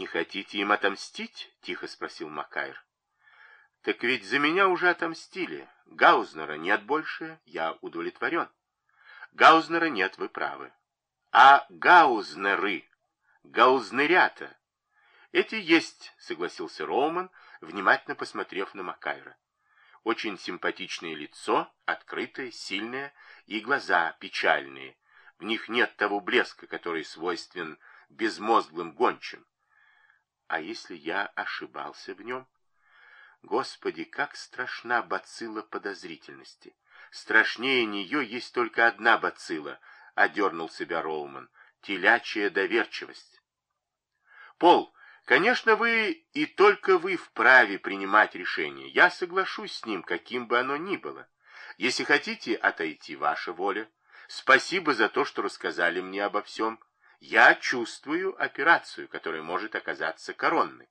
«Не хотите им отомстить?» — тихо спросил Макайр. «Так ведь за меня уже отомстили. Гаузнера нет больше, я удовлетворен». «Гаузнера нет, вы правы. А гаузнеры, гаузнерята, эти есть», — согласился Роуман, внимательно посмотрев на Макайра. Очень симпатичное лицо, открытое, сильное, и глаза печальные. В них нет того блеска, который свойствен безмозглым гончим. А если я ошибался в нем? Господи, как страшна бацилла подозрительности! Страшнее нее есть только одна бацилла, — одернул себя Роуман, — телячья доверчивость. Пол, конечно, вы и только вы вправе принимать решение. Я соглашусь с ним, каким бы оно ни было. Если хотите отойти, ваша воля. Спасибо за то, что рассказали мне обо всем. Я чувствую операцию, которая может оказаться коронной.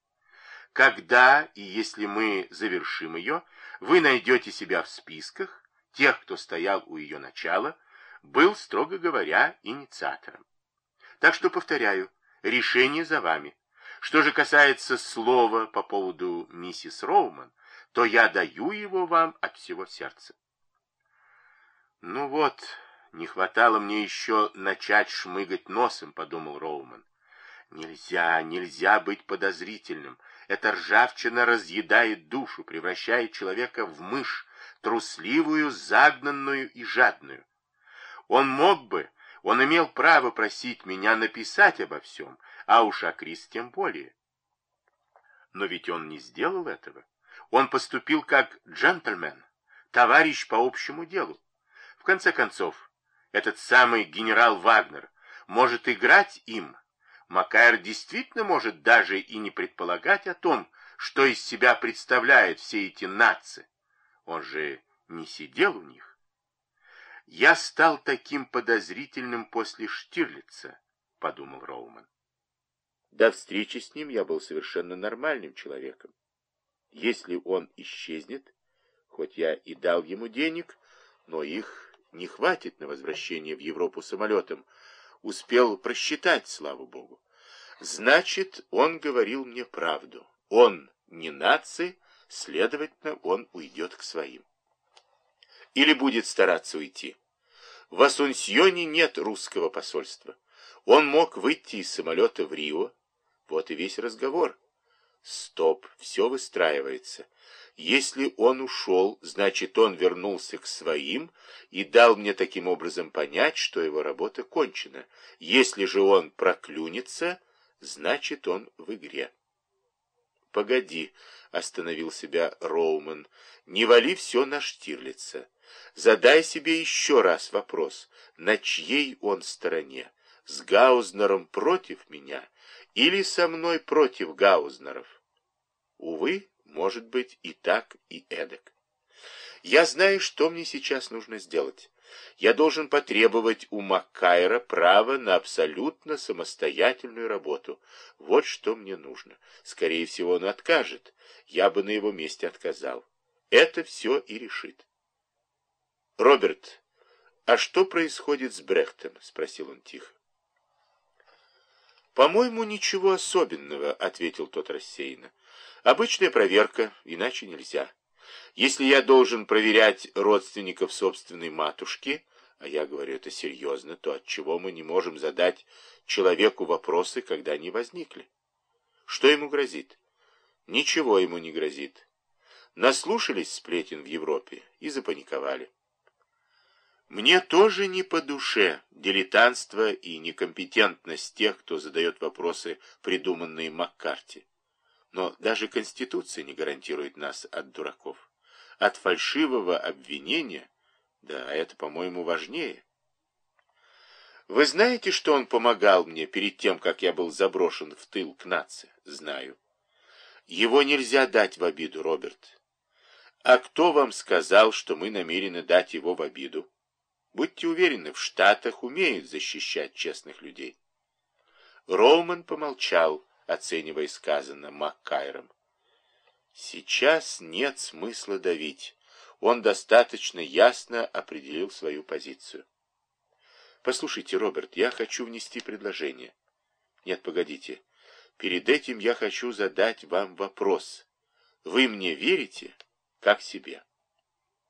Когда и если мы завершим ее, вы найдете себя в списках тех, кто стоял у ее начала, был, строго говоря, инициатором. Так что, повторяю, решение за вами. Что же касается слова по поводу миссис Роуман, то я даю его вам от всего сердца. Ну вот, не хватало мне еще начать шмыгать носом, подумал Роуман. Нельзя, нельзя быть подозрительным. Эта ржавчина разъедает душу, превращает человека в мышь, трусливую, загнанную и жадную. Он мог бы, он имел право просить меня написать обо всем, а уж о Крис тем более. Но ведь он не сделал этого. Он поступил как джентльмен, товарищ по общему делу. В конце концов, этот самый генерал Вагнер, может играть им, Макайр действительно может даже и не предполагать о том, что из себя представляют все эти нации. Он же не сидел у них. «Я стал таким подозрительным после Штирлица», — подумал Роуман. До встречи с ним я был совершенно нормальным человеком. Если он исчезнет, хоть я и дал ему денег, но их не хватит на возвращение в Европу самолетом. Успел просчитать, слава богу. Значит, он говорил мне правду. Он не нации, следовательно, он уйдет к своим. Или будет стараться уйти. В Асунсьоне нет русского посольства. Он мог выйти из самолета в Рио. Вот и весь разговор. Стоп, все выстраивается. Если он ушел, значит, он вернулся к своим и дал мне таким образом понять, что его работа кончена. Если же он проклюнется, значит, он в игре. «Погоди», — остановил себя Роуман, — «не вали все на Штирлица. Задай себе еще раз вопрос, на чьей он стороне, с Гаузнером против меня или со мной против Гаузнеров?» Увы, может быть и так, и эдак. Я знаю, что мне сейчас нужно сделать. Я должен потребовать у Маккайра право на абсолютно самостоятельную работу. Вот что мне нужно. Скорее всего, он откажет. Я бы на его месте отказал. Это все и решит. «Роберт, а что происходит с Брехтом?» — спросил он тихо. «По-моему, ничего особенного», — ответил тот рассеянно. Обычная проверка, иначе нельзя. Если я должен проверять родственников собственной матушки, а я говорю это серьезно, то от чего мы не можем задать человеку вопросы, когда они возникли? Что ему грозит? Ничего ему не грозит. Наслушались сплетен в Европе и запаниковали. Мне тоже не по душе дилетантство и некомпетентность тех, кто задает вопросы, придуманные Маккарти. Но даже Конституция не гарантирует нас от дураков. От фальшивого обвинения, да, это, по-моему, важнее. Вы знаете, что он помогал мне перед тем, как я был заброшен в тыл к нации? Знаю. Его нельзя дать в обиду, Роберт. А кто вам сказал, что мы намерены дать его в обиду? Будьте уверены, в Штатах умеют защищать честных людей. Роуман помолчал оценивая сказанное Маккайром. Сейчас нет смысла давить. Он достаточно ясно определил свою позицию. Послушайте, Роберт, я хочу внести предложение. Нет, погодите. перед этим я хочу задать вам вопрос. Вы мне верите, как себе?